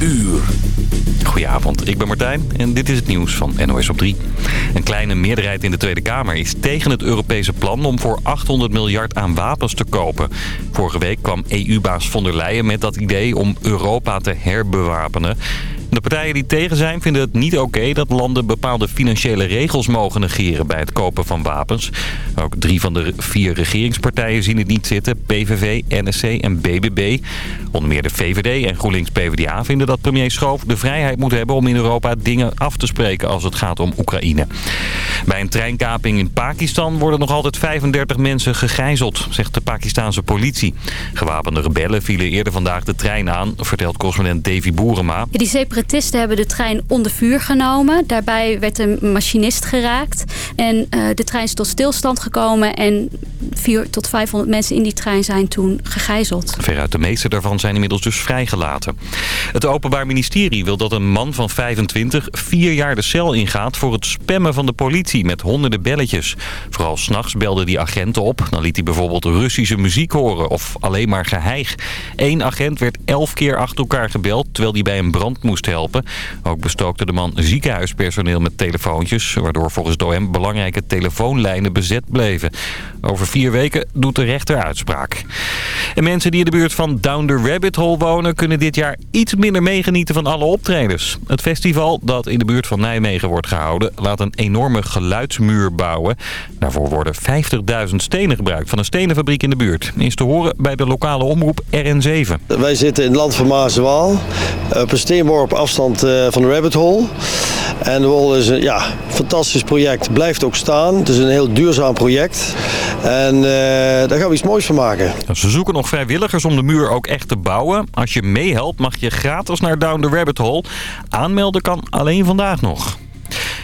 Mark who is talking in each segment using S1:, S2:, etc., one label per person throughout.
S1: uur.
S2: Goedenavond, ik ben Martijn en dit is het nieuws van NOS op 3. Een kleine meerderheid in de Tweede Kamer is tegen het Europese plan om voor 800 miljard aan wapens te kopen. Vorige week kwam EU-baas von der Leyen met dat idee om Europa te herbewapenen. De partijen die tegen zijn vinden het niet oké dat landen bepaalde financiële regels mogen negeren bij het kopen van wapens. Ook drie van de vier regeringspartijen zien het niet zitten, PVV, NSC en BBB. Onder meer de VVD en GroenLinks-PVDA vinden dat premier Schoof de vrijheid moet hebben om in Europa dingen af te spreken als het gaat om Oekraïne. Bij een treinkaping in Pakistan worden nog altijd 35 mensen gegijzeld, zegt de Pakistanse politie. Gewapende rebellen vielen eerder vandaag de trein aan, vertelt correspondent Davy Boerema.
S3: Die separatisten hebben de trein onder vuur genomen. Daarbij werd een machinist geraakt. En uh, de trein is tot stilstand gekomen. En 4 tot 500 mensen in die trein zijn toen gegijzeld.
S2: Veruit de meeste daarvan zijn inmiddels dus vrijgelaten. Het Openbaar Ministerie wil dat een man van 25 vier jaar de cel ingaat... voor het spammen van de politie met honderden belletjes. Vooral s'nachts belde die agenten op. Dan liet hij bijvoorbeeld Russische muziek horen of alleen maar geheig. Eén agent werd elf keer achter elkaar gebeld... terwijl hij bij een brand moest helpen. Ook bestookte de man ziekenhuispersoneel met telefoontjes... waardoor volgens de OM belangrijke telefoonlijnen bezet bleven. Over vier weken doet de rechter uitspraak. En mensen die in de buurt van Down the Rabbit Hole wonen... kunnen dit jaar iets minder meegenieten van alle optredens. Het festival dat in de buurt van Nijmegen wordt gehouden... laat een enorme geluidsmuur bouwen. Daarvoor worden 50.000 stenen gebruikt van een stenenfabriek in de buurt. Is te horen bij de lokale omroep RN7.
S4: Wij zitten in het land van Maaswaal. Op een steenworp afstand eh, van de Rabbit Hole. En de Wol is een ja, fantastisch project. Blijft ook staan. Het is een heel duurzaam project. En uh, daar gaan we iets moois van maken.
S2: Ze zoeken nog vrijwilligers om de muur ook echt te bouwen. Als je meehelpt mag je gratis naar Down the Rabbit Hole. Aanmelden kan alleen vandaag nog.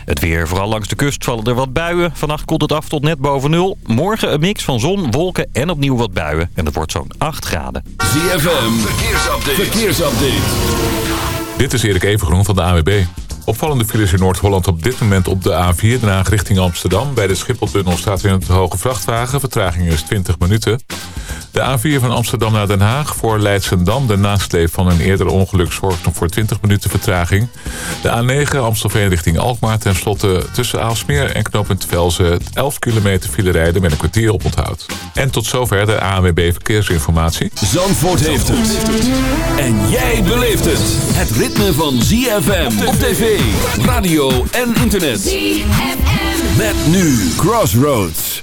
S2: Het weer, vooral langs de kust vallen er wat buien. Vannacht koelt het af tot net boven nul. Morgen een mix van zon, wolken en opnieuw wat buien. En dat wordt zo'n 8 graden.
S1: ZFM, verkeersupdate. verkeersupdate.
S5: Dit is Erik Evengroen van de AWB. Opvallende files in Noord-Holland op dit moment op de A4 Den richting Amsterdam. Bij de Schipholtunnel staat weer een te hoge vrachtwagen. Vertraging is 20 minuten. De A4 van Amsterdam naar Den Haag voor Leidsendam. De nasleep van een eerder ongeluk zorgt nog voor 20 minuten vertraging. De A9 Amstelveen richting Alkmaar. Ten slotte tussen Aalsmeer en knooppunt Velzen 11 kilometer file rijden met een kwartier op onthoud. En tot zover de ANWB Verkeersinformatie.
S1: Zandvoort heeft het. En jij beleeft het. Het ritme van ZFM op tv, radio en internet. ZFM. Met nu Crossroads.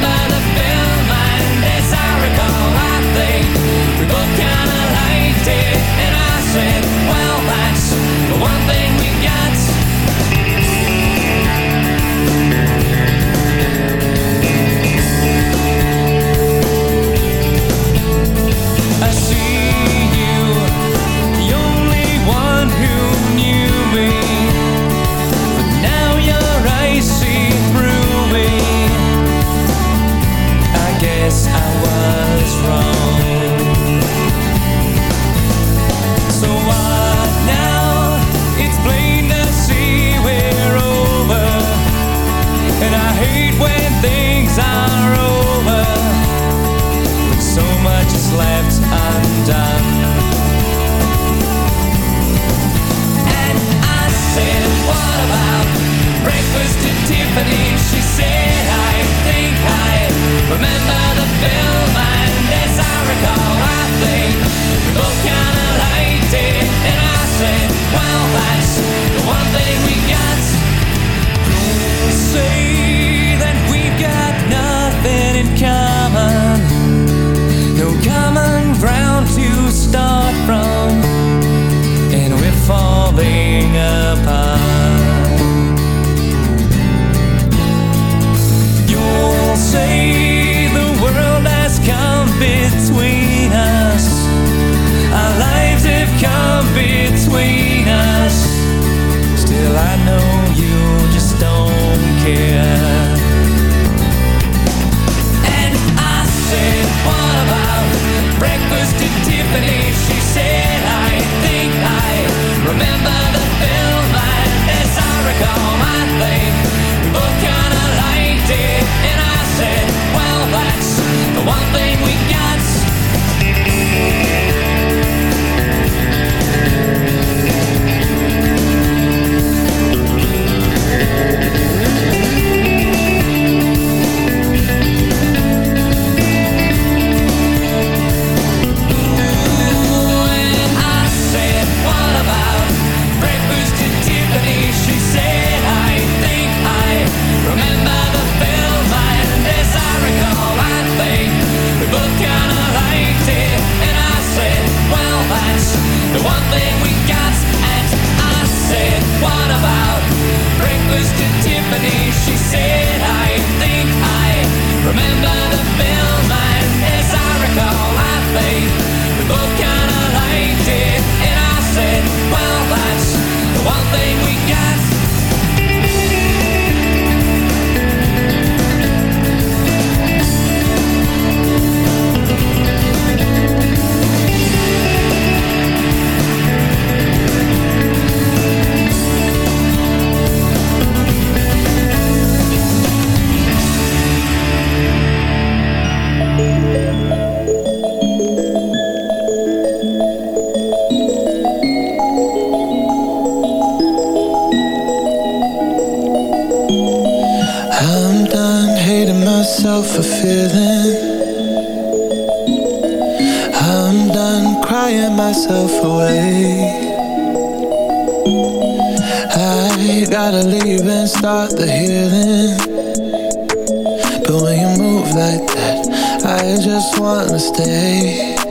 S6: stay.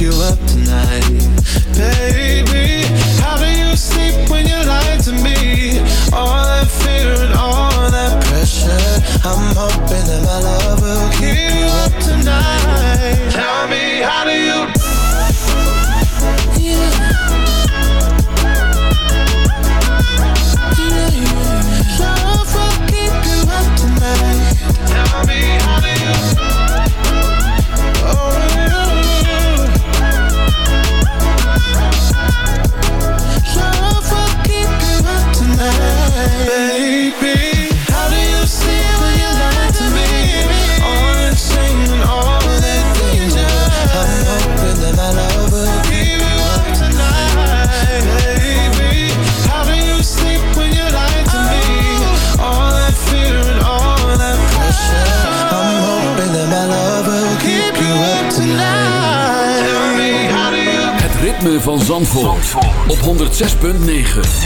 S6: you up 6.9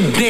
S7: Damn.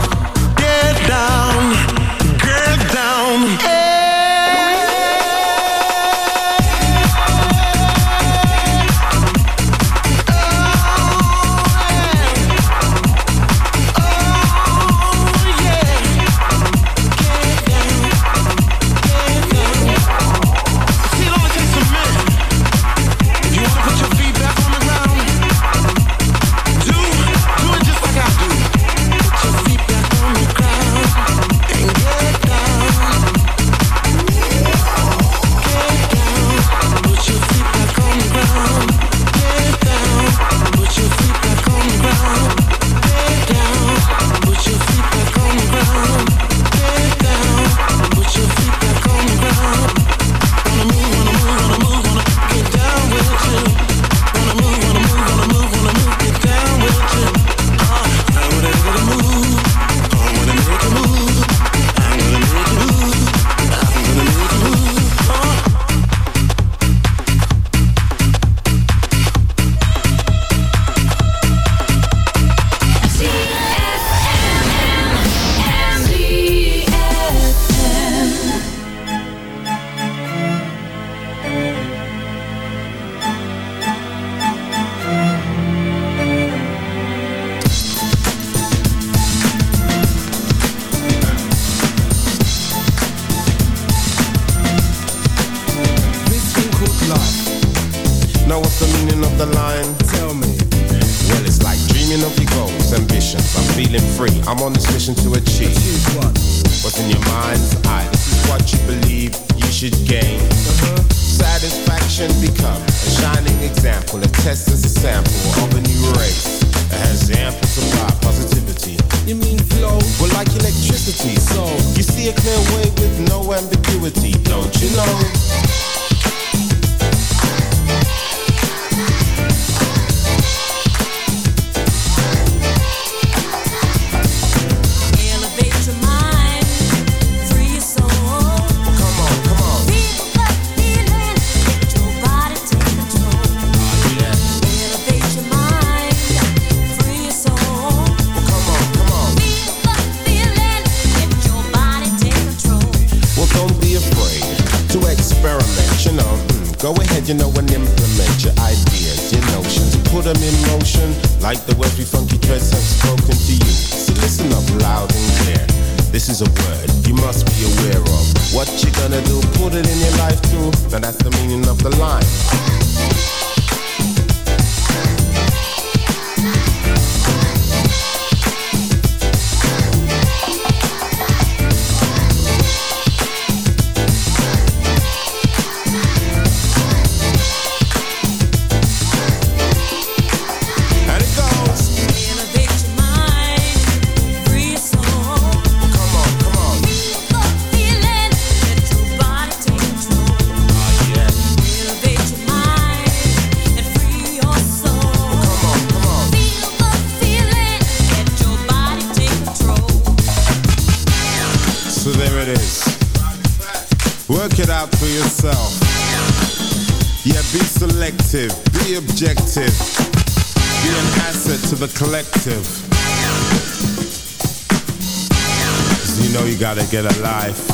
S8: Gotta get a life.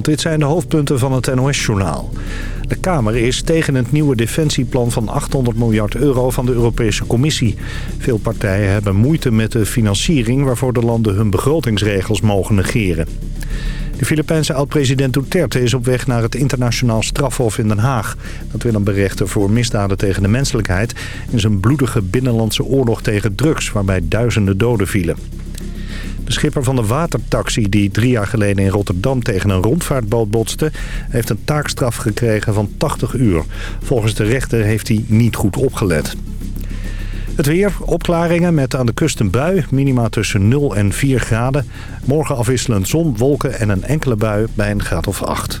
S9: Dit zijn de hoofdpunten van het NOS-journaal. De Kamer is tegen het nieuwe defensieplan van 800 miljard euro van de Europese Commissie. Veel partijen hebben moeite met de financiering waarvoor de landen hun begrotingsregels mogen negeren. De Filipijnse oud-president Duterte is op weg naar het internationaal strafhof in Den Haag. Dat wil hem berechten voor misdaden tegen de menselijkheid... in zijn bloedige binnenlandse oorlog tegen drugs waarbij duizenden doden vielen. De schipper van de watertaxi die drie jaar geleden in Rotterdam tegen een rondvaartboot botste... heeft een taakstraf gekregen van 80 uur. Volgens de rechter heeft hij niet goed opgelet. Het weer, opklaringen met aan de kust een bui, minima tussen 0 en 4 graden. Morgen afwisselend zon, wolken en een enkele bui bij een graad of 8.